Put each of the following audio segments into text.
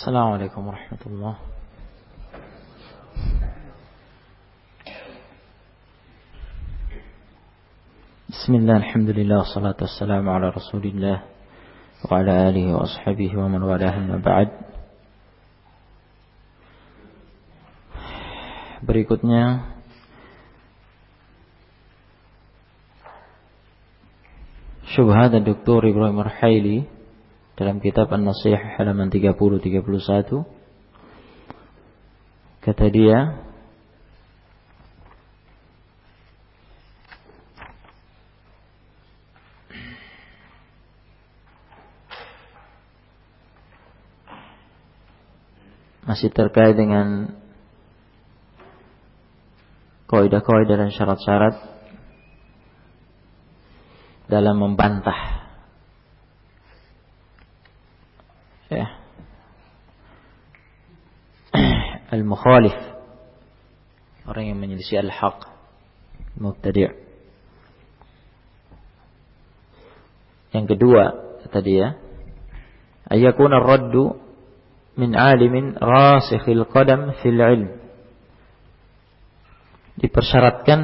السلام عليكم ورحمة الله بسم الله الحمد لله والصلاة والسلام على رسول الله وعلى آله وأصحابه ومن والاه ما بعد Berikutnya Syubhat Dr. Ibrahim Arhaili dalam kitab An-Nasihah halaman 30 31 kata dia masih terkait dengan kaidah-kaidah dan syarat-syarat dalam membantah ya al-mukhalif. Orang yang menyelisih al-haq. Mubtadi' yang kedua tadi ya ayakuna raddu min alimin rasikhil qadam fil ilm. Dipersyaratkan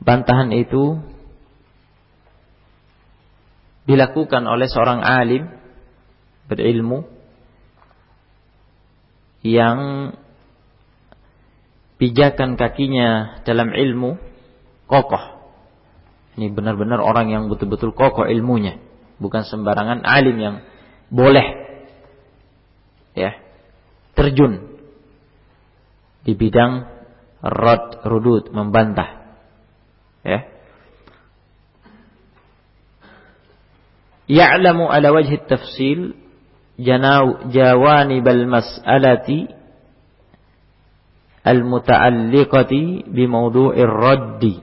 bantahan itu dilakukan oleh seorang alim berilmu yang pijakan kakinya dalam ilmu kokoh. Ini benar-benar orang yang betul-betul kokoh ilmunya, bukan sembarangan alim yang boleh ya terjun di bidang rad rudud membantah ya ya'lamu ala wajhi tafsil jawanib al-mas'alati al-muta'alliqati bi mawdu'ir raddi.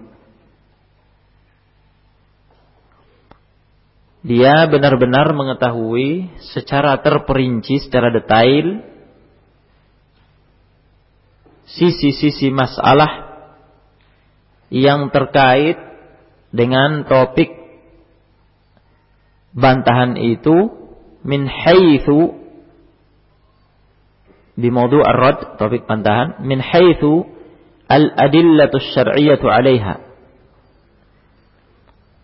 Dia benar-benar mengetahui secara terperinci secara detail sisi-sisi masalah yang terkait dengan topik bantahan itu min haitsu di ar-rad topik bantahan min haitsu al-adillatu syar'iyyatu 'alaiha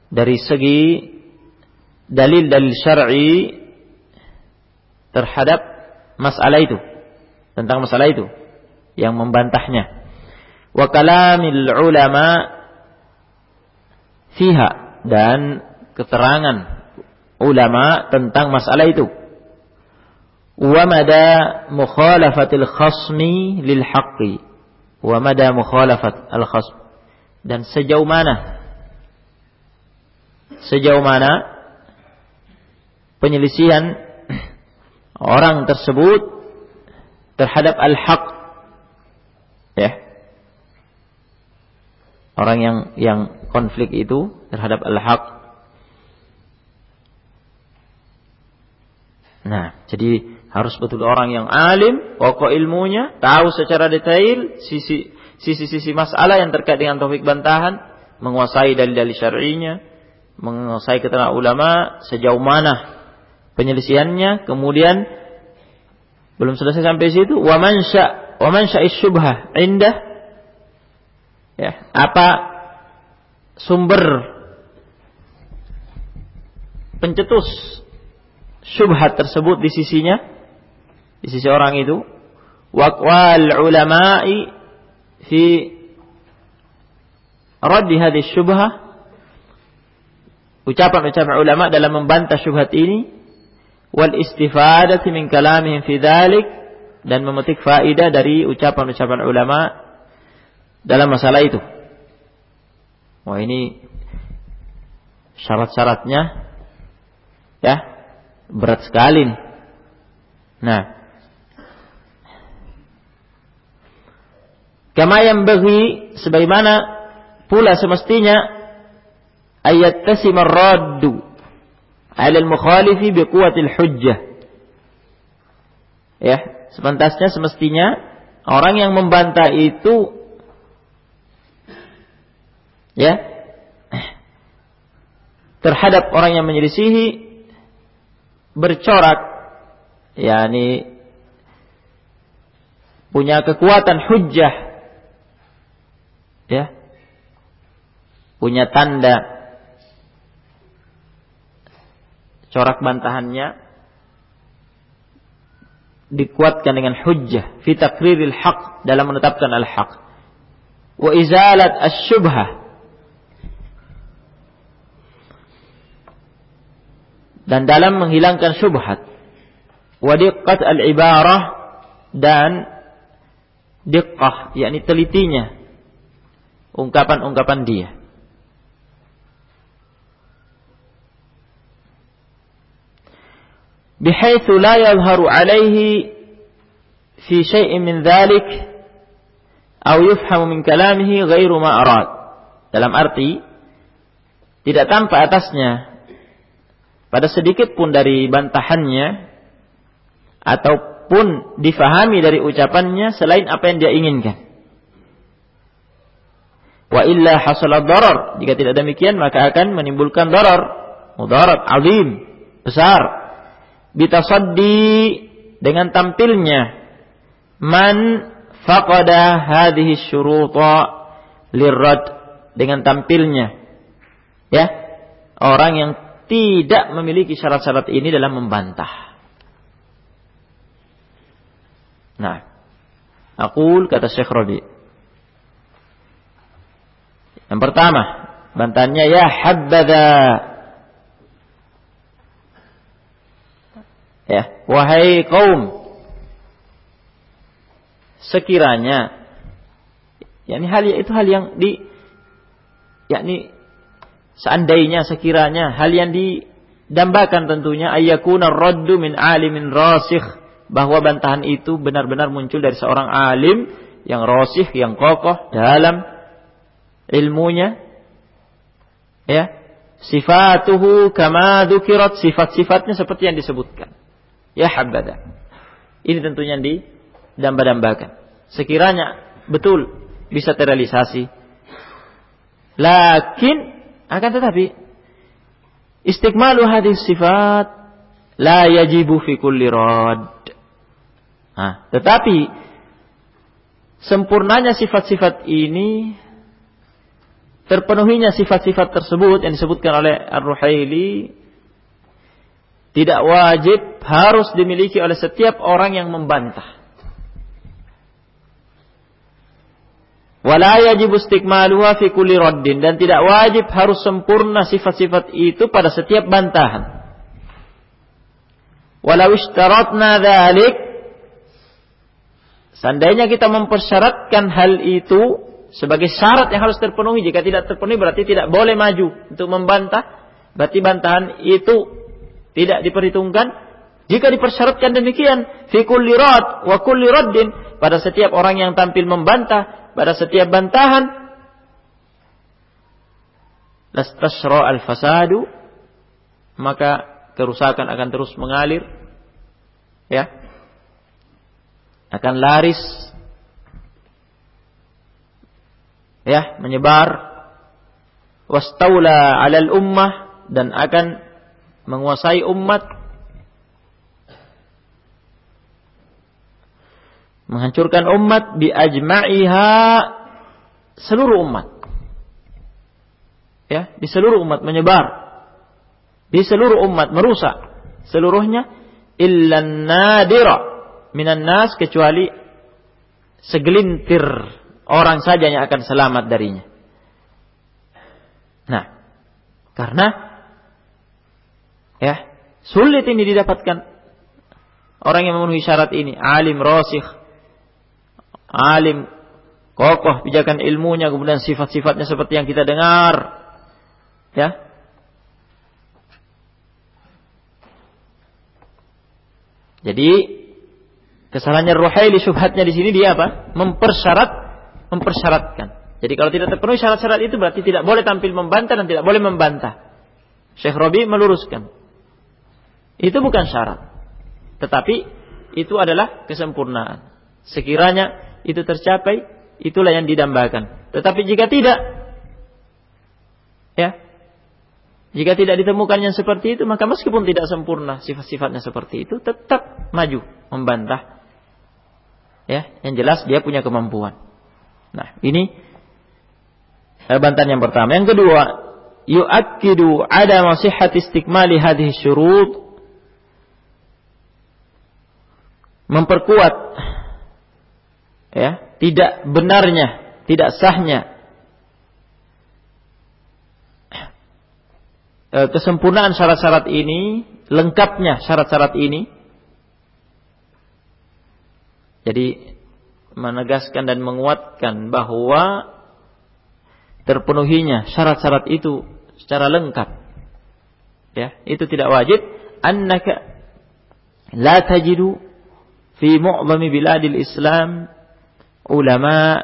dari segi dalil-dalil syar'i terhadap masalah itu tentang masalah itu yang membantahnya. Wa kalamil ulama fiha dan keterangan ulama tentang masalah itu. Wa mada mukhalafatil khasmi lil haqqi. Wa mada mukhalafat al khasm. Dan sejauh mana sejauh mana penyelisihan orang tersebut terhadap al-haq ya orang yang yang konflik itu terhadap al-haq nah jadi harus betul orang yang alim pokok ilmunya tahu secara detail sisi sisi-sisi masalah yang terkait dengan topik bantahan menguasai dalil-dalil syar'inya menguasai keterangan ulama sejauh mana penyelisihannya kemudian belum selesai sampai situ wa man sya wa man syubhah indah ya apa sumber pencetus syubhat tersebut di sisinya di sisi orang itu waqwal ulama'i fi raddi hadis syubhah ucapan-ucapan ulama dalam membantah syubhat ini wal istifadati min kalamihim fi dzalik dan memetik faidah dari ucapan-ucapan ulama dalam masalah itu. Wah ini syarat-syaratnya ya berat sekali. Nah, kama yang bagi sebagaimana pula semestinya ayat tasimar raddu ala al-mukhalifi biquwatil hujjah. Ya, Sepantasnya semestinya orang yang membantah itu ya terhadap orang yang menyelisihi bercorak yakni punya kekuatan hujjah ya punya tanda corak bantahannya dikuatkan dengan hujjah fi taqriril haq dalam menetapkan al-haq wa izalat asy-syubhah dan dalam menghilangkan syubhat wa diqqat al-ibarah dan diqqah yakni telitinya ungkapan-ungkapan dia بحيث لا يظهر عليه في شيء من ذلك أو يفهم من كلامه غير ما أراد dalam arti tidak tampak atasnya pada sedikit pun dari bantahannya ataupun difahami dari ucapannya selain apa yang dia inginkan. Wa illa hasalat darar. Jika tidak demikian maka akan menimbulkan darar. Mudarat azim, besar bitasaddi dengan tampilnya man faqada hadhihi syuruta lirrad dengan tampilnya ya orang yang tidak memiliki syarat-syarat ini dalam membantah. Nah aku kata Syekh Rabi yang pertama bantahannya ya habbada Ya, wahai kaum sekiranya yakni hal itu hal yang di yakni seandainya sekiranya hal yang didambakan tentunya ayyakuna raddu min alimin rasikh bahwa bantahan itu benar-benar muncul dari seorang alim yang rasikh yang kokoh dalam ilmunya ya sifatuhu kama dzukirat sifat-sifatnya seperti yang disebutkan Ya habada. Ini tentunya di damba-dambakan. Sekiranya betul bisa terrealisasi. Lakin akan tetapi istiqmalu hadis sifat la yajibu fi kulli rad. Nah, tetapi sempurnanya sifat-sifat ini terpenuhinya sifat-sifat tersebut yang disebutkan oleh Ar-Ruhaili tidak wajib harus dimiliki oleh setiap orang yang membantah. Wala yajib dan tidak wajib harus sempurna sifat-sifat itu pada setiap bantahan. Walau ishtaratna Seandainya kita mempersyaratkan hal itu sebagai syarat yang harus terpenuhi, jika tidak terpenuhi berarti tidak boleh maju untuk membantah, berarti bantahan itu tidak diperhitungkan. Jika dipersyaratkan demikian fi kulli rad wa kulli pada setiap orang yang tampil membantah pada setiap bantahan. Lastasra al fasadu maka kerusakan akan terus mengalir ya. Akan laris ya menyebar. Wastaula alal ummah dan akan menguasai umat menghancurkan umat bi ajma'iha seluruh umat. Ya di seluruh umat menyebar. Di seluruh umat merusak seluruhnya. Illa nadira minan nas kecuali segelintir orang saja yang akan selamat darinya. Nah karena Ya, sulit ini didapatkan. Orang yang memenuhi syarat ini, alim rosikh, alim kokoh pijakan ilmunya, kemudian sifat-sifatnya seperti yang kita dengar. Ya. Jadi kesalahannya Ruhaili syubhatnya di sini dia apa? Mempersyarat, mempersyaratkan. Jadi kalau tidak terpenuhi syarat-syarat itu berarti tidak boleh tampil membantah dan tidak boleh membantah. Syekh Robi meluruskan. Itu bukan syarat. Tetapi itu adalah kesempurnaan. Sekiranya itu tercapai, itulah yang didambakan. Tetapi jika tidak, ya, Jika tidak ditemukan yang seperti itu, maka meskipun tidak sempurna sifat-sifatnya seperti itu, tetap maju membantah. Ya, yang jelas dia punya kemampuan. Nah, ini bantahan yang pertama. Yang kedua, yu'akkidu ada masihat istikmali hadhihi syurut memperkuat ya, tidak benarnya, tidak sahnya e, kesempurnaan syarat-syarat ini, lengkapnya syarat-syarat ini. Jadi menegaskan dan menguatkan bahwa terpenuhinya syarat-syarat itu secara lengkap. Ya, itu tidak wajib. Annaka la tajidu fi mu'zami biladil Islam ulama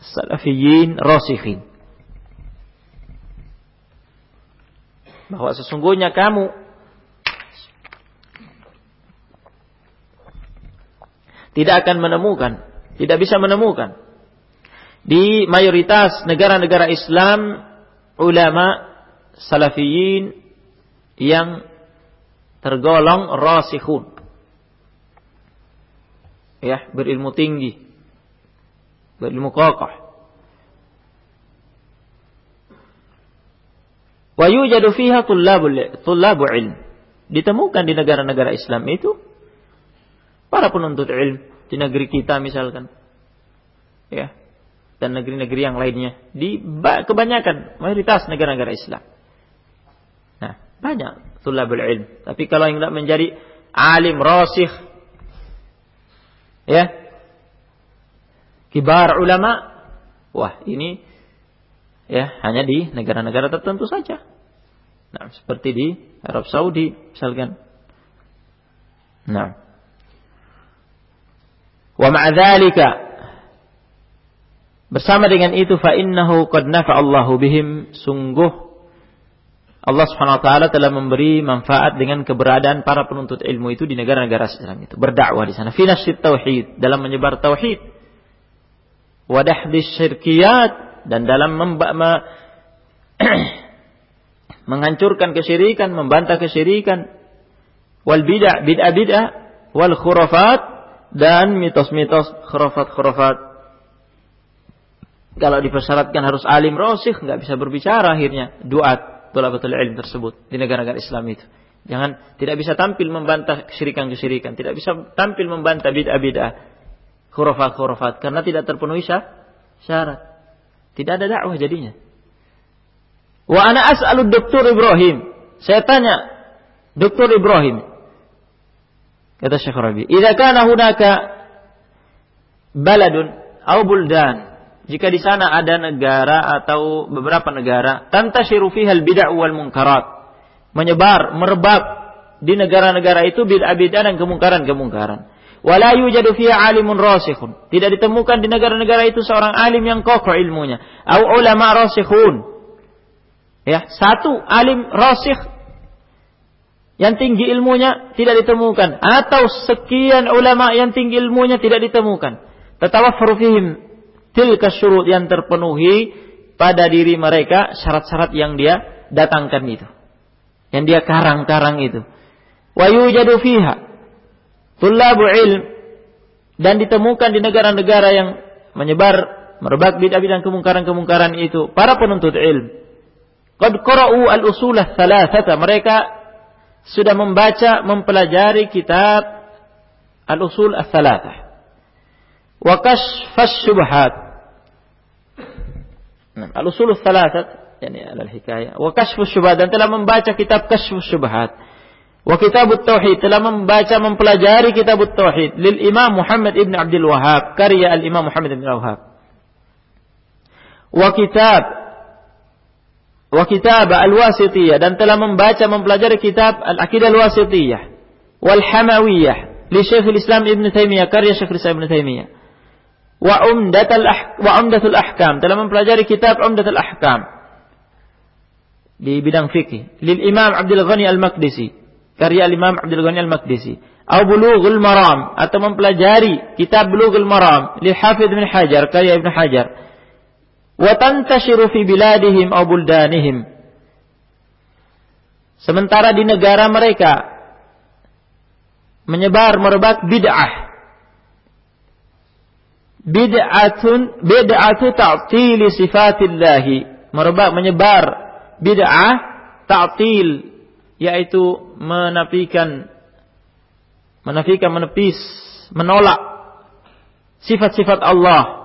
salafiyyin rasikhin. bahwa sesungguhnya kamu tidak akan menemukan, tidak bisa menemukan di mayoritas negara-negara Islam ulama salafiyin yang tergolong rasikhun. Ya, berilmu tinggi. Kokoh. Wa yujadu fiha tullabu ilm. Ditemukan di negara-negara Islam itu para penuntut ilm di negeri kita misalkan. Ya. Dan negeri-negeri yang lainnya di kebanyakan mayoritas negara-negara Islam. Nah, banyak tullabul ilm. Tapi kalau yang tidak menjadi alim rasikh ya kibar ulama. Wah ini ya hanya di negara-negara tertentu saja. Nah, seperti di Arab Saudi misalkan. Nah. Wa ma'adzalika bersama dengan itu fa innahu qad nafa'allahu bihim. Sungguh Allah Subhanahu wa taala telah memberi manfaat dengan keberadaan para penuntut ilmu itu di negara-negara Islam itu. Berdakwah di sana. Fi tauhid. Dalam menyebar tauhid wa dahdis syirkiyat. Dan dalam menghancurkan kesyirikan, membantah kesyirikan, wal bid'ah, bid'ah bid'ah, wal khurafat. Dan mitos-mitos khurafat-khurafat. Kalau dipersyaratkan harus alim rosih, nggak bisa berbicara akhirnya. Duat betul ilm tersebut di negara-negara Islam itu. Jangan tidak bisa tampil membantah kesyirikan-kesyirikan, tidak bisa tampil membantah bid'ah-bid'ah, khurafat-khurafat karena tidak terpenuhi syarat. Tidak ada dakwah jadinya. Wa ana as'alu Dr. Ibrahim. Saya tanya Dr. Ibrahim. Kata Syekh Rabi, "Idza kana hunaka baladun aw buldan" Jika di sana ada negara atau beberapa negara, tantashiru fiha al-bid'ah wal munkarat. Menyebar, merebak di negara-negara itu bid'ah-bid'ah dan kemungkaran-kemungkaran. Wala yujadu fiha alimun rasikhun. Tidak ditemukan di negara-negara itu seorang alim yang kokoh ilmunya. Au ulama rasikhun Ya, satu alim rasikh yang tinggi ilmunya tidak ditemukan atau sekian ulama yang tinggi ilmunya tidak ditemukan. Tetawaffur fihim tilka syurut yang terpenuhi pada diri mereka syarat-syarat yang dia datangkan itu. Yang dia karang-karang itu. Wa yujadu fiha tullabu ilm dan ditemukan di negara-negara yang menyebar merebak bid'ah dan kemungkaran-kemungkaran itu para penuntut ilmu Qad qara'u al-usul thalathata. Mereka sudah membaca, mempelajari kitab al-usul ats-tsalatsah. Wa kashf asy-syubhat. Nah, al-usul ats-tsalatsah yani al-hikayah. Wa kashf asy-syubhat dan telah membaca kitab kashf asy-syubhat. Wa kitab tauhid telah membaca mempelajari kitab tauhid lil Imam Muhammad ibn Abdul Wahhab karya al Imam Muhammad ibn Wahhab. Wa kitab wa kitab al-wasitiyah dan telah membaca mempelajari kitab al-aqidah al-wasitiyah. Wal hamawiyah li Syekhul Islam Ibn Taimiyah karya Syekh Islam Ibn Taimiyah wa umdatul wa umdatul ahkam telah mempelajari kitab umdatul ahkam. Di bidang fikih lil Imam Abdul Ghani Al-Maqdisi karya Imam Abdul Ghani Al-Maqdisi. Atau Bulughul Maram. Atau mempelajari kitab Bulughul Maram. Li Hafidh Ibn Hajar karya Ibn Hajar. Wa tantashiru fi biladihim aw buldanihim. Sementara di negara mereka menyebar merebak bid'ah. Bid'atun bid'atu ta'tili sifatillah. Merebak menyebar bid'ah ta'til yaitu menafikan menafikan menepis menolak sifat-sifat Allah.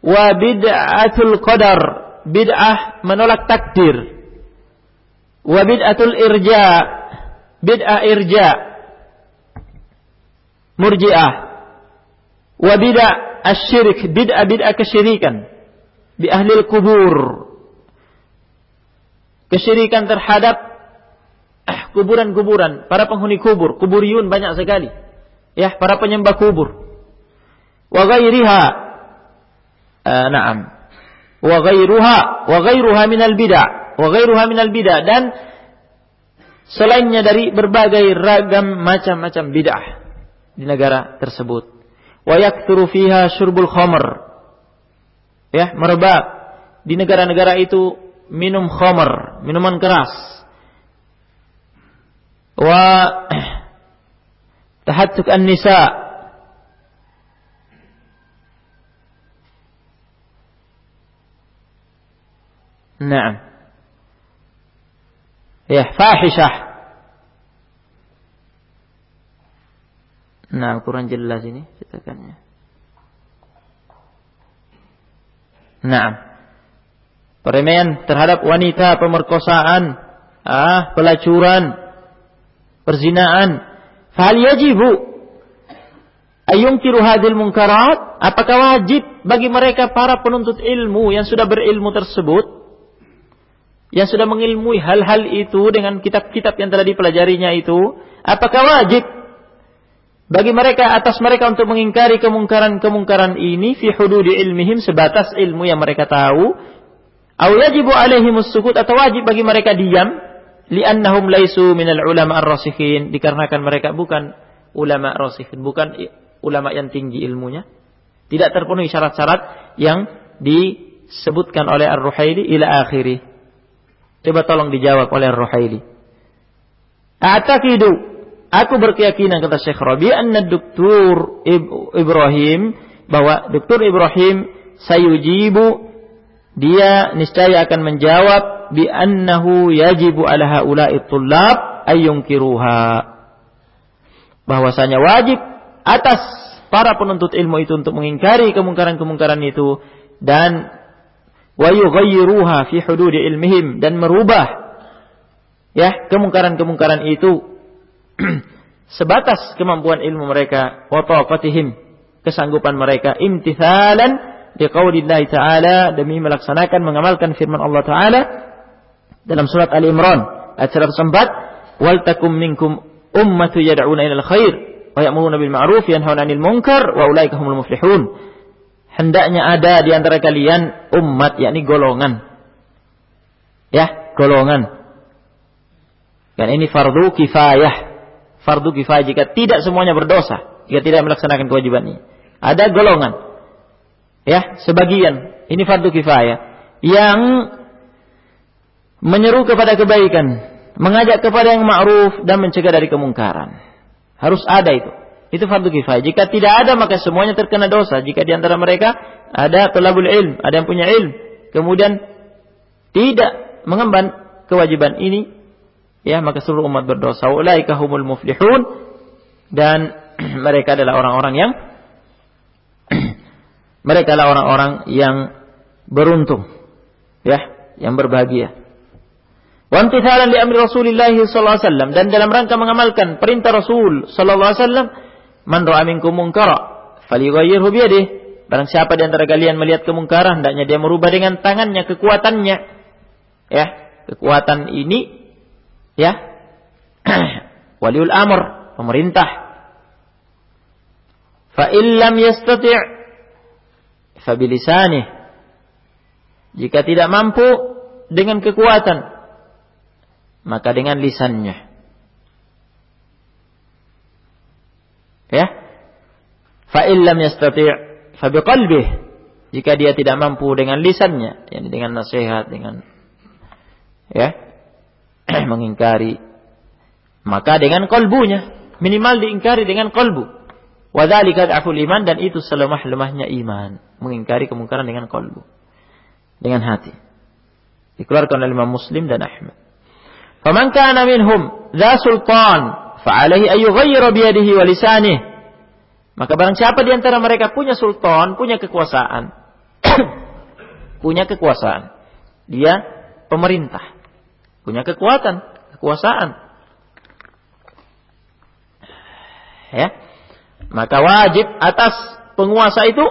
Wa bid'atul qadar bid'ah menolak takdir. Wa bid'atul irja bid'ah irja murji'ah. Wa bid'ah asyirik bid'ah bid'ah kesyirikan di ahli kubur. Kesyirikan terhadap kuburan-kuburan. Para penghuni kubur. Kuburiyun banyak sekali. Ya para penyembah kubur. Wa ghairiha. Uh, na'am. Wa ghairuha wa ghairuha minal bid'ah wa ghairuha minal bid'ah dan selainnya dari berbagai ragam macam-macam bid'ah di negara tersebut. Wa yakthuru fiha syurbul khamr. Ya, merebak di negara-negara itu minum khamr, minuman keras. Tahattuk an-nisa Naam. Ya, fahishah. Nah, kurang jelas ini cetakannya. Nah, terhadap wanita, pemerkosaan, ah, pelacuran, perzinaan. Fahal yajibu ayungkiru hadil munkarat? Apakah wajib bagi mereka para penuntut ilmu yang sudah berilmu tersebut yang sudah mengilmui hal-hal itu dengan kitab-kitab yang telah dipelajarinya itu, apakah wajib bagi mereka atas mereka untuk mengingkari kemungkaran-kemungkaran ini fi hududi ilmihim sebatas ilmu yang mereka tahu? Aw yajibu alaihimus sukut atau wajib bagi mereka diam li'annahum laisu minal ulama ar-rasikhin dikarenakan mereka bukan ulama rasikhin, bukan ulama yang tinggi ilmunya. Tidak terpenuhi syarat-syarat yang disebutkan oleh Ar-Ruhaili ila akhirih. Coba tolong dijawab oleh Ruhaili. A'taqidu aku berkeyakinan kata Syekh Rabi anna Dr. Ibrahim bahwa Dr. Ibrahim sayujibu dia niscaya akan menjawab bi annahu yajibu ala haula'i tullab ayyunkiruha. Bahwasanya wajib atas para penuntut ilmu itu untuk mengingkari kemungkaran-kemungkaran itu dan wa yughayyiruha fi hududi ilmihim dan merubah ya kemungkaran-kemungkaran itu sebatas kemampuan ilmu mereka wa taqatihim kesanggupan mereka imtithalan liqaulillah taala demi melaksanakan mengamalkan firman Allah taala dalam surat Ali Imran ayat 104 wal takum minkum ummatu yad'una ilal khair wa ya'muruna bil ma'ruf yanhauna 'anil munkar wa ulaika humul muflihun hendaknya ada di antara kalian umat yakni golongan. Ya, golongan. Dan ini fardu kifayah. Fardu kifayah jika tidak semuanya berdosa, jika tidak melaksanakan kewajiban ini. Ada golongan. Ya, sebagian. Ini fardu kifayah yang menyeru kepada kebaikan, mengajak kepada yang ma'ruf dan mencegah dari kemungkaran. Harus ada itu. Itu fardu kifayah. Jika tidak ada maka semuanya terkena dosa. Jika di antara mereka ada telabul ilm, ada yang punya ilm, kemudian tidak mengemban kewajiban ini, ya maka seluruh umat berdosa. Ulaika humul muflihun dan mereka adalah orang-orang yang mereka adalah orang-orang yang beruntung, ya, yang berbahagia. Wantisalan di amri Rasulullah sallallahu alaihi wasallam dan dalam rangka mengamalkan perintah Rasul sallallahu alaihi wasallam Man ra'a minkum munkara falyughayyirhu biyadihi. Barang siapa di antara kalian melihat kemungkaran, hendaknya dia merubah dengan tangannya, kekuatannya. Ya, kekuatan ini ya waliul amr, pemerintah. Fa illam yastati' fa bilisanih. Jika tidak mampu dengan kekuatan, maka dengan lisannya. Ya. Fa illam yastati' fa. Jika dia tidak mampu dengan lisannya, yakni dengan nasihat, dengan ya. mengingkari maka dengan kolbunya minimal diingkari dengan kolbu wadzalika aful iman dan itu selemah-lemahnya iman. Mengingkari kemungkaran dengan kolbu dengan hati. Dikeluarkan oleh Imam Muslim dan Ahmad. Faman kana minhum dza sultan fa'alaihi ay yughayyira bi yadihi wa lisanihi maka barang siapa di antara mereka punya sultan punya kekuasaan punya kekuasaan dia pemerintah. Punya kekuatan kekuasaan. Ya maka wajib atas penguasa itu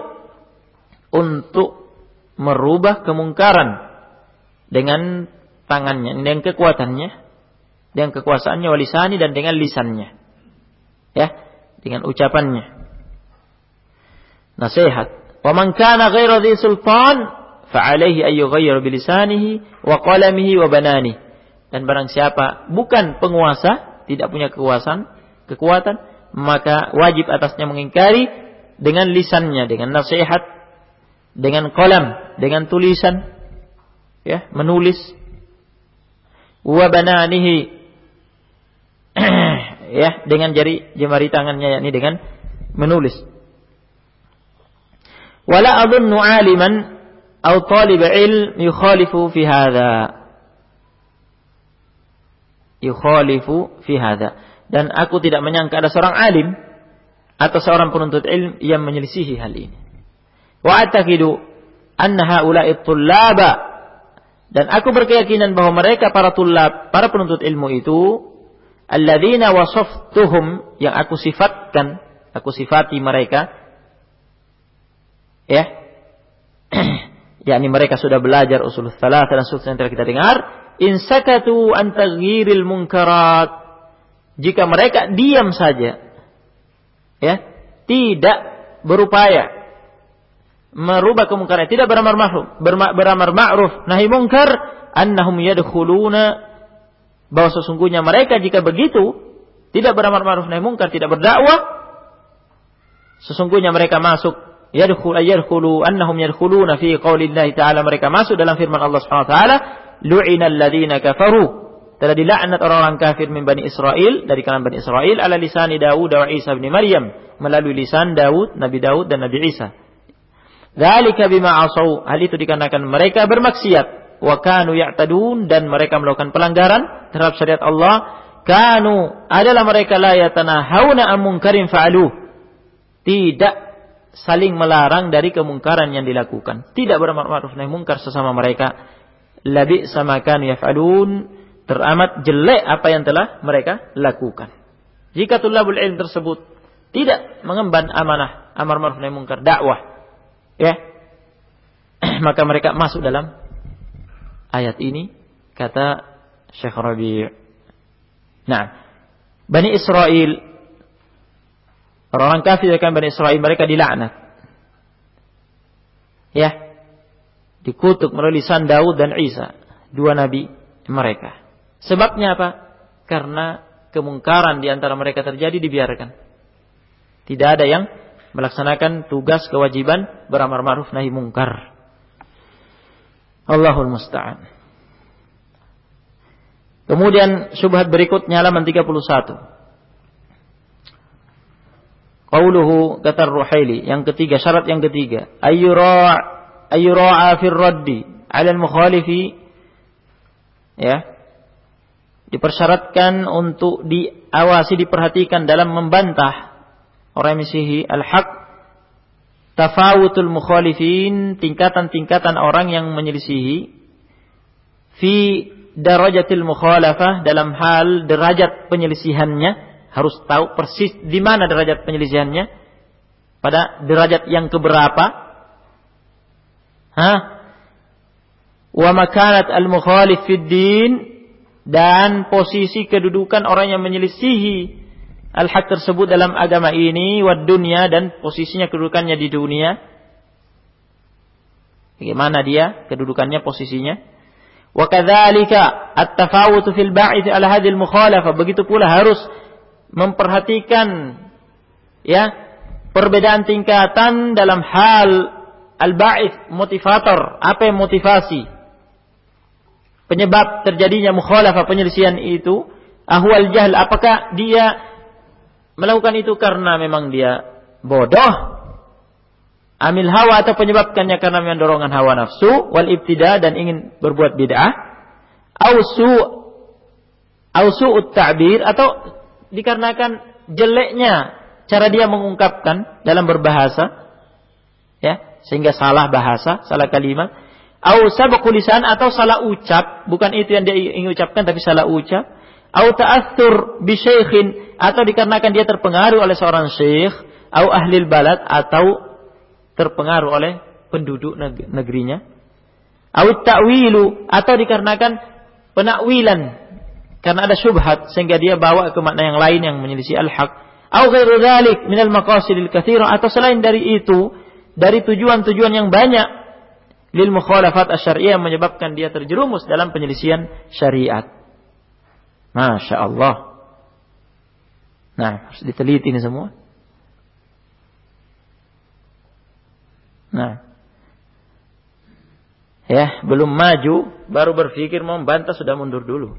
untuk merubah kemungkaran dengan tangannya dengan kekuatannya dengan kekuasaannya walisani dan dengan lisannya. Ya dengan ucapannya. Nasihat. Wa man kana ghaira dhi sultan fa alaihi ay yughayyir bi lisanihi wa qalamihi wa banani dan barang siapa bukan penguasa tidak punya kekuasaan kekuatan maka wajib atasnya mengingkari dengan lisannya, dengan nasihat, dengan kolam, dengan tulisan, ya, menulis. Wabananihi, ya, dengan jari jemari tangannya, yakni dengan menulis. Wala adunnu aliman atau talib ilm yukhalifu fi hadha. Yukhalifu fi hadha dan aku tidak menyangka ada seorang alim atau seorang penuntut ilmu yang menyelisihi hal ini. Wa atakidu anna haula'i tullaba dan aku berkeyakinan bahwa mereka para tulab, para penuntut ilmu itu alladzina wasaftuhum yang aku sifatkan, aku sifati mereka ya. yakni mereka sudah belajar usul salat dan usul yang telah kita dengar, in sakatu an taghyiril munkarat jika mereka diam saja ya tidak berupaya merubah kemungkaran tidak beramar ma'ruf beramar ma'ruf nahi mungkar annahum yadkhuluna bahwa sesungguhnya mereka jika begitu tidak beramar ma'ruf nahi mungkar tidak berdakwah sesungguhnya mereka masuk yadkhul yadkhulu annahum yadkhuluna fi qaulillahi ta'ala mereka masuk dalam firman Allah Subhanahu wa taala lu'ina alladziina kafaru telah dilaknat orang-orang kafir min Bani Israel dari kalangan Bani Israel ala lisani Daud dan Isa bin Maryam melalui lisan Daud, Nabi Daud dan Nabi Isa. Dzalika bima asau. Hal itu dikarenakan mereka bermaksiat wa kanu ya'tadun dan mereka melakukan pelanggaran terhadap syariat Allah. Kanu adalah mereka la yatanahawna am munkarin fa'alu. Tidak saling melarang dari kemungkaran yang dilakukan. Tidak beramar ma'ruf nahi mungkar sesama mereka. Labi sama kanu yaf'alun teramat jelek apa yang telah mereka lakukan. Jika tulabul ilm tersebut tidak mengemban amanah amar ma'ruf nahi munkar dakwah ya maka mereka masuk dalam ayat ini kata Syekh Rabi' Nah, Bani Israel orang-orang kafir kan Bani Israel mereka dilaknat. Ya. Dikutuk melalui lisan Daud dan Isa, dua nabi mereka. Sebabnya apa? Karena kemungkaran di antara mereka terjadi dibiarkan. Tidak ada yang melaksanakan tugas kewajiban beramar ma'ruf nahi mungkar. Allahul musta'an. Kemudian syubhat berikutnya halaman 31. Qauluhu kata Ruhaili yang ketiga syarat yang ketiga ayyura ayyura'a fir raddi 'ala al-mukhalifi ya dipersyaratkan untuk diawasi, diperhatikan dalam membantah. Orang misihi al-haq tafawutul mukhalifin tingkatan-tingkatan orang yang menyelisihi. Fi darajatil mukhalafah dalam hal derajat penyelisihannya harus tahu persis di mana derajat penyelisihannya. Pada derajat yang keberapa. Hah? Wa makanat al-mukhalif fid din dan posisi kedudukan orang yang menyelisihi al-haq tersebut dalam agama ini wad dunia dan posisinya kedudukannya di dunia. Bagaimana dia kedudukannya posisinya? Wa kadzalika at-tafawut fil ba'ith ala hadhihi al-mukhalafah begitu pula harus memperhatikan ya perbedaan tingkatan dalam hal al-ba'ith motivator. Apa yang motivasi penyebab terjadinya mukhalafah penyelisihan itu ahwal jahl apakah dia melakukan itu karena memang dia bodoh? Amil hawa atau penyebabkannya karena memang dorongan hawa nafsu wal ibtida dan ingin berbuat bid'ah? Au su au ta'bir atau dikarenakan jeleknya cara dia mengungkapkan dalam berbahasa ya sehingga salah bahasa salah kalimat au sabaqul atau salah ucap. Bukan itu yang dia ingin ucapkan tapi salah ucap. Au ta'assur bi atau dikarenakan dia terpengaruh oleh seorang syekh au ahli balad atau terpengaruh oleh penduduk negerinya. Au ta'wilu atau dikarenakan penakwilan. Karena ada syubhat sehingga dia bawa ke makna yang lain yang menyelisih al-haq. Au ghairu dzalik minal maqasidil katsira atau selain dari itu dari tujuan-tujuan yang banyak lil mukhalafat asyariyah yang menyebabkan dia terjerumus dalam penyelisihan syariat. Masya Allah. Nah, harus diteliti ini semua. Nah. Ya, belum maju, baru berpikir mau membantah sudah mundur dulu.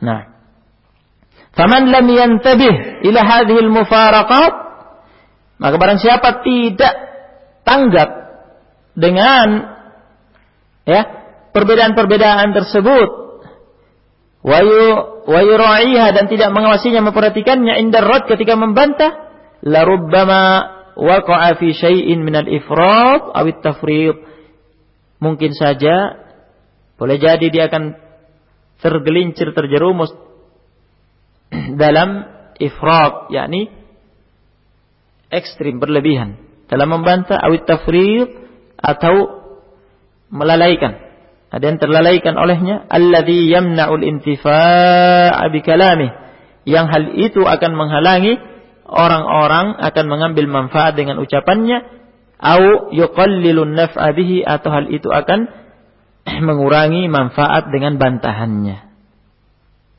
Nah. Faman lam yantabih ila hadhihi al-mufaraqat maka barang siapa tidak tanggap dengan ya perbedaan-perbedaan tersebut. Wayu dan tidak mengawasinya memperhatikannya indar rad ketika membantah la rubbama waqa'a fi syai'in min al-ifrat aw at-tafriq mungkin saja boleh jadi dia akan tergelincir terjerumus dalam ifrat yakni ekstrim berlebihan. Dalam membantah awit tafriq atau melalaikan. Ada yang terlalaikan olehnya alladhi yamna'ul intifa'a bi kalamih yang hal itu akan menghalangi orang-orang akan mengambil manfaat dengan ucapannya au yuqallilun naf'a bihi atau hal itu akan mengurangi manfaat dengan bantahannya.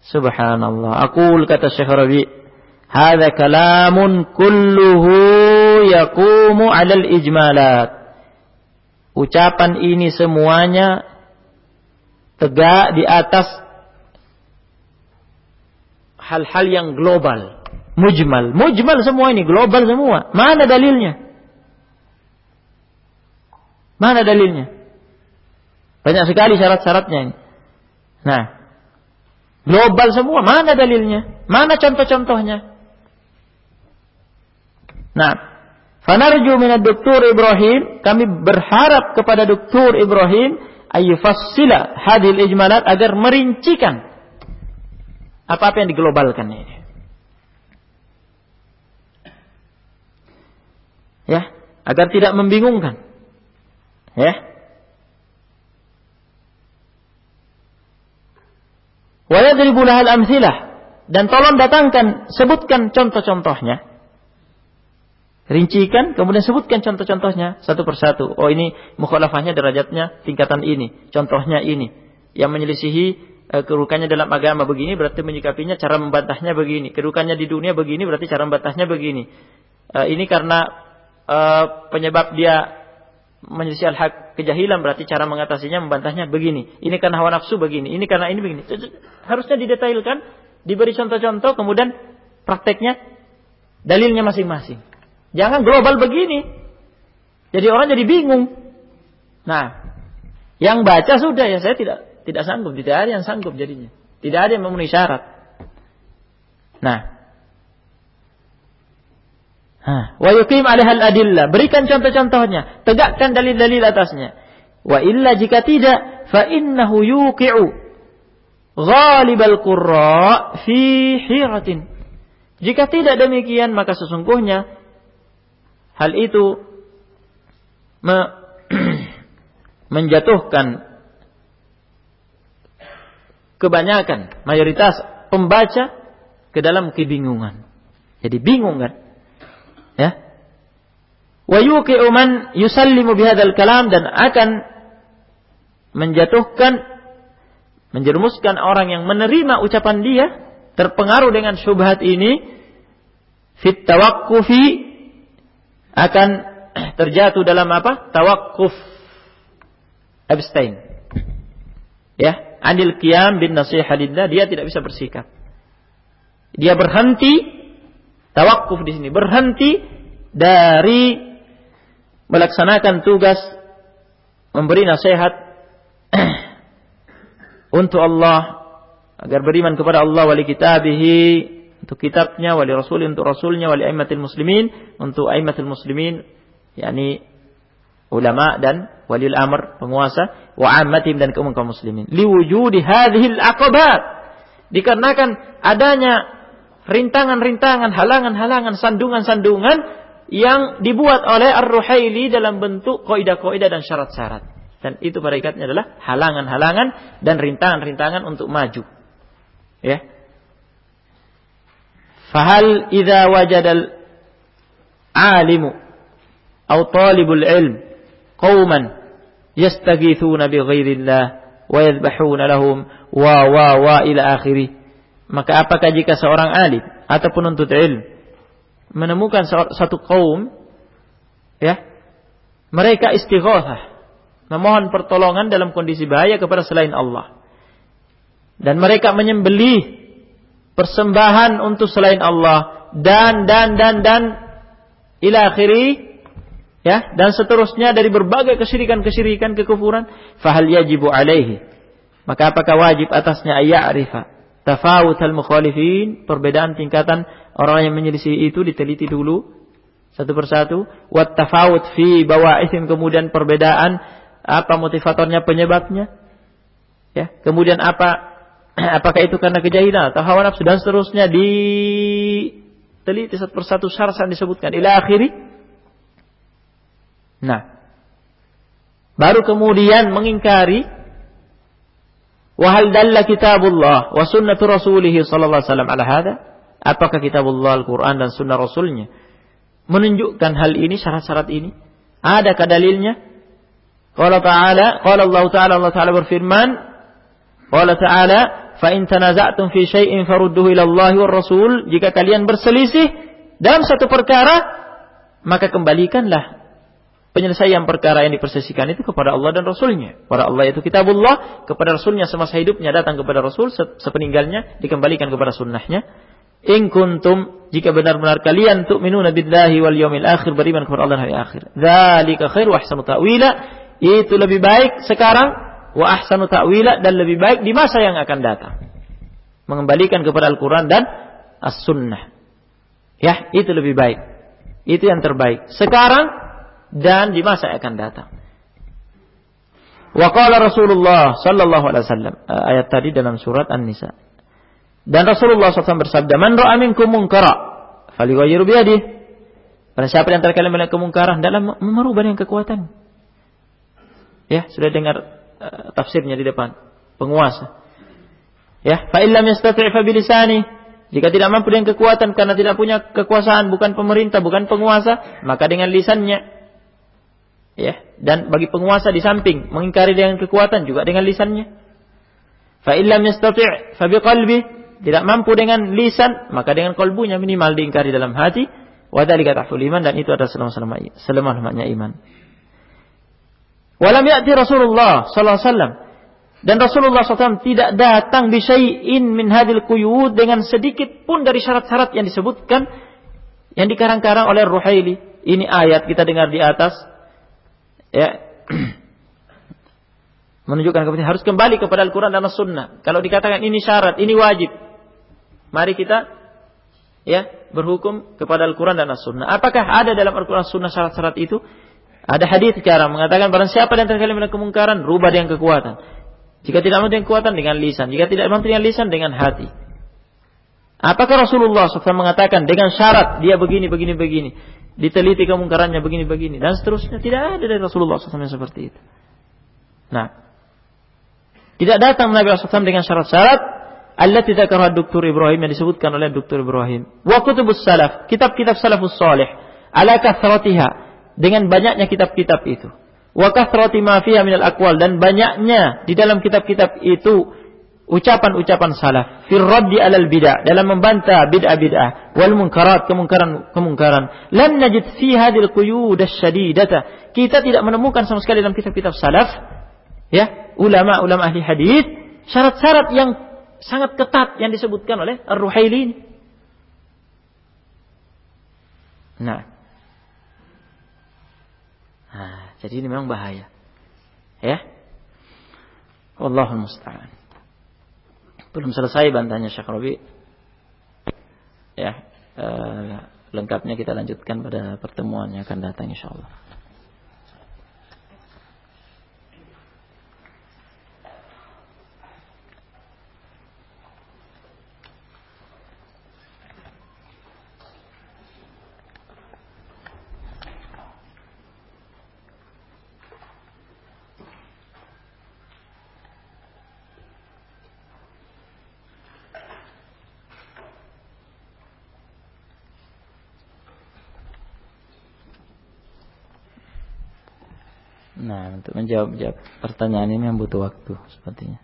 Subhanallah. Aku kata Syekh Rabi hadza kalamun kulluhu yaqumu 'alal ijmalat ucapan ini semuanya tegak di atas hal-hal yang global, mujmal. Mujmal semua ini, global semua. Mana dalilnya? Mana dalilnya? Banyak sekali syarat-syaratnya ini. Nah, global semua, mana dalilnya? Mana contoh-contohnya? Nah, fanarju minad Dr. Ibrahim, kami berharap kepada Dr. Ibrahim ayyufassila hadil ijmalat agar merincikan apa-apa yang diglobalkan ini. Ya, agar tidak membingungkan. Ya. Wa yadribu lahal amthilah dan tolong datangkan sebutkan contoh-contohnya Rincikan, kemudian sebutkan contoh-contohnya satu persatu. Oh ini mukhalafahnya derajatnya tingkatan ini, contohnya ini. Yang menyelisihi e, kerukannya dalam agama begini berarti menyikapinya cara membantahnya begini. Kerukannya di dunia begini berarti cara membantahnya begini. E, ini karena e, penyebab dia menyelisih al-haq kejahilan berarti cara mengatasinya membantahnya begini. Ini karena hawa nafsu begini. Ini karena ini begini. Harusnya didetailkan, diberi contoh-contoh, kemudian prakteknya dalilnya masing-masing. Jangan global begini. Jadi orang jadi bingung. Nah, yang baca sudah ya saya tidak tidak sanggup, tidak ada yang sanggup jadinya. Tidak ada yang memenuhi syarat. Nah, wa yuqim alaihal adillah. Berikan contoh-contohnya, tegakkan dalil-dalil atasnya. Wa illa jika tidak, fa innahu yuqi'u ghalibal qurra fi hiratin. Jika tidak demikian, maka sesungguhnya hal itu me menjatuhkan kebanyakan mayoritas pembaca ke dalam kebingungan. Jadi bingung kan? Ya. Wa yuqi'u man yusallimu bihadzal kalam dan akan menjatuhkan menjerumuskan orang yang menerima ucapan dia terpengaruh dengan syubhat ini fit tawakkufi akan terjatuh dalam apa? Tawakuf. Abstain. ya, anil qiyam bin nasihatillah, dia tidak bisa bersikap. Dia berhenti tawakuf di sini, berhenti dari melaksanakan tugas memberi nasihat untuk Allah agar beriman kepada Allah wali kitabihi untuk kitabnya wali rasul untuk rasulnya wali aimatil muslimin untuk aimatil muslimin yakni ulama dan wali amr penguasa wa ammatim dan kaum kaum muslimin liwujudi hadhil aqabat dikarenakan adanya rintangan-rintangan halangan-halangan sandungan-sandungan yang dibuat oleh Ar-Ruhaili dalam bentuk kaidah-kaidah dan syarat-syarat. Dan itu peringkatnya adalah halangan-halangan dan rintangan-rintangan untuk maju. Ya. Fahal idza wajadal alimu atau talibul ilm qauman yastaghithuna bi ghairillah wa yadhbahuna lahum wa wa wa ila akhirih. Maka apakah jika seorang alim atau penuntut ilmu menemukan satu kaum ya mereka istighatsah memohon pertolongan dalam kondisi bahaya kepada selain Allah. Dan mereka menyembelih persembahan untuk selain Allah dan dan dan dan ila akhiri ya dan seterusnya dari berbagai kesyirikan-kesyirikan kekufuran fahal yajibu alaihi. Maka apakah wajib atasnya ayya'rifa tafawut al-mukhalifin? Perbedaan tingkatan orang yang menyelisih itu diteliti dulu satu persatu. Wat tafawut fi bawa'ithim kemudian perbedaan apa motivatornya penyebabnya? Ya kemudian apa apakah itu karena kejahilan atau hawa nafsu dan seterusnya? Diteliti satu persatu syarsan disebutkan. Ila akhiri. Nah. Baru kemudian mengingkari. Wahal dalla kitabullah wa sunnatu rasulih sallallahu alaihi wasallam ala hada Apakah kitabullah Al-Quran dan sunnah Rasulnya menunjukkan hal ini, syarat-syarat ini? Adakah dalilnya? Qala ta'ala, qala Allah ta'ala, Allah ta'ala berfirman, qala ta'ala, fa in tanaza'tum fi syai'in farudduhu ila Allah Rasul, jika kalian berselisih dalam satu perkara, maka kembalikanlah penyelesaian perkara yang dipersesikan itu kepada Allah dan Rasulnya. Kepada Allah itu kitabullah, kepada Rasulnya semasa hidupnya datang kepada Rasul, sepeninggalnya dikembalikan kepada sunnahnya. In kuntum jika benar-benar kalian tu'minuna billahi wal yawmil akhir beriman kepada Allah hari akhir. Dzalika khair wa ahsanu ta'wila. Itu lebih baik sekarang wa ahsanu ta'wila dan lebih baik di masa yang akan datang. Mengembalikan kepada Al-Qur'an dan As-Sunnah. Ya, itu lebih baik. Itu yang terbaik. Sekarang dan di masa yang akan datang. Wa qala Rasulullah sallallahu alaihi wasallam ayat tadi dalam surat An-Nisa. Dan Rasulullah SAW bersabda, "Man ra'a minkum munkara, falyughayyirhu biyadihi." Karena siapa yang antara kalian melihat kemungkaran dalam merubah dengan kekuatan. Ya, sudah dengar tafsirnya di depan. Penguasa. Ya, fa illam yastati' fa bilisani. Jika tidak mampu dengan kekuatan karena tidak punya kekuasaan, bukan pemerintah, bukan penguasa, maka dengan lisannya. Ya, dan bagi penguasa di samping mengingkari dengan kekuatan juga dengan lisannya. Fa illam yastati' fa biqalbi tidak mampu dengan lisan, maka dengan kolbunya minimal diingkari dalam hati. Wadhalika tahful iman dan itu adalah selemah-lemahnya iman. Walam ya'ti Rasulullah sallallahu alaihi wasallam dan Rasulullah SAW tidak datang bisyai'in min hadil kuyud dengan sedikit pun dari syarat-syarat yang disebutkan yang dikarang-karang oleh Ruhaili. Ini ayat kita dengar di atas. Ya. Menunjukkan kepentingan harus kembali kepada Al-Quran dan As-Sunnah. Kalau dikatakan ini syarat, ini wajib. Mari kita ya berhukum kepada Al-Quran dan As-Sunnah. Apakah ada dalam Al-Quran Sunnah syarat-syarat itu? Ada hadis sekarang mengatakan barang siapa yang terkali melakukan kemungkaran, rubah dengan kekuatan. Jika tidak mampu dengan kekuatan dengan lisan, jika tidak mampu dengan lisan dengan hati. Apakah Rasulullah SAW mengatakan dengan syarat dia begini, begini, begini. Diteliti kemungkarannya begini, begini. Dan seterusnya. Tidak ada dari Rasulullah SAW yang seperti itu. Nah. Tidak datang Nabi SAW dengan syarat-syarat allati dzakaraha Dr. Ibrahim yang disebutkan oleh Dr. Ibrahim. Wa kutubus salaf, kitab-kitab salafus salih ala kathratiha dengan banyaknya kitab-kitab itu. Wa kathrati ma fiha minal aqwal dan banyaknya di dalam kitab-kitab itu ucapan-ucapan salaf fir raddi alal bid'ah dalam membantah bid'ah-bid'ah wal munkarat kemungkaran-kemungkaran lam najid fi hadhil quyud asyadidata kita tidak menemukan sama sekali dalam kitab-kitab salaf ya ulama-ulama ahli hadis syarat-syarat yang sangat ketat yang disebutkan oleh Ar-Ruhaili. Nah. Nah, jadi ini memang bahaya. Ya. Allahul musta'an. Belum selesai bantahnya Syekh Rabi. Ya, uh, lengkapnya kita lanjutkan pada pertemuan yang akan datang insyaallah. Nah, untuk menjawab jawab pertanyaan ini yang butuh waktu sepertinya.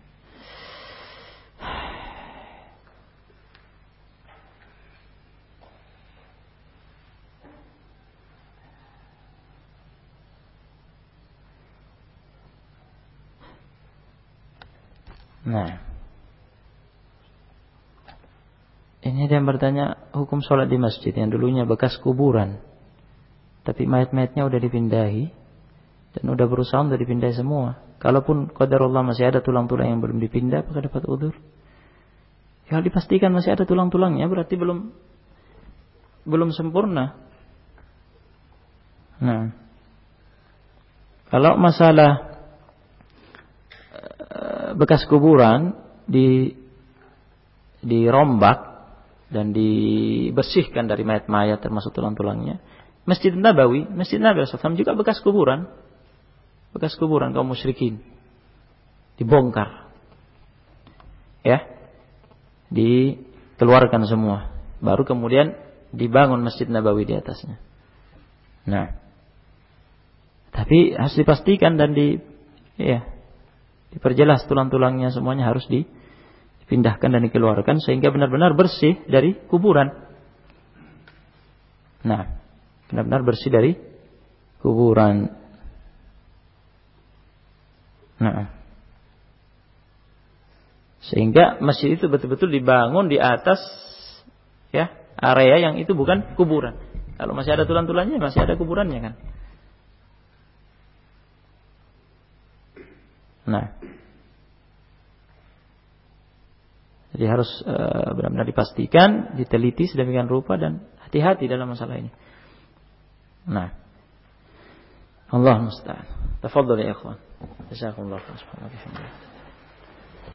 Nah, ini ada yang bertanya hukum sholat di masjid yang dulunya bekas kuburan, tapi mayat-mayatnya udah dipindahi dan udah berusaha untuk dipindah semua. Kalaupun qadar Allah masih ada tulang-tulang yang belum dipindah, apakah dapat udur? Ya dipastikan masih ada tulang-tulangnya, berarti belum belum sempurna. Nah, kalau masalah eh, bekas kuburan di dirombak dan dibersihkan dari mayat-mayat termasuk tulang-tulangnya. Masjid Nabawi, Masjid Nabawi juga bekas kuburan bekas kuburan kaum musyrikin. Dibongkar. Ya. Dikeluarkan semua. Baru kemudian dibangun masjid Nabawi di atasnya. Nah. Tapi harus dipastikan dan di ya diperjelas tulang-tulangnya semuanya harus dipindahkan dan dikeluarkan sehingga benar-benar bersih dari kuburan. Nah. Benar-benar bersih dari kuburan Nah. Sehingga masjid itu betul-betul dibangun di atas ya area yang itu bukan kuburan. Kalau masih ada tulang-tulangnya masih ada kuburannya kan. Nah. Jadi harus uh, benar-benar dipastikan, diteliti sedemikian rupa dan hati-hati dalam masalah ini. Nah. Allah musta'an. Tafadhal ya ikhwan. جزاكم الله خير سبحانه وتعالى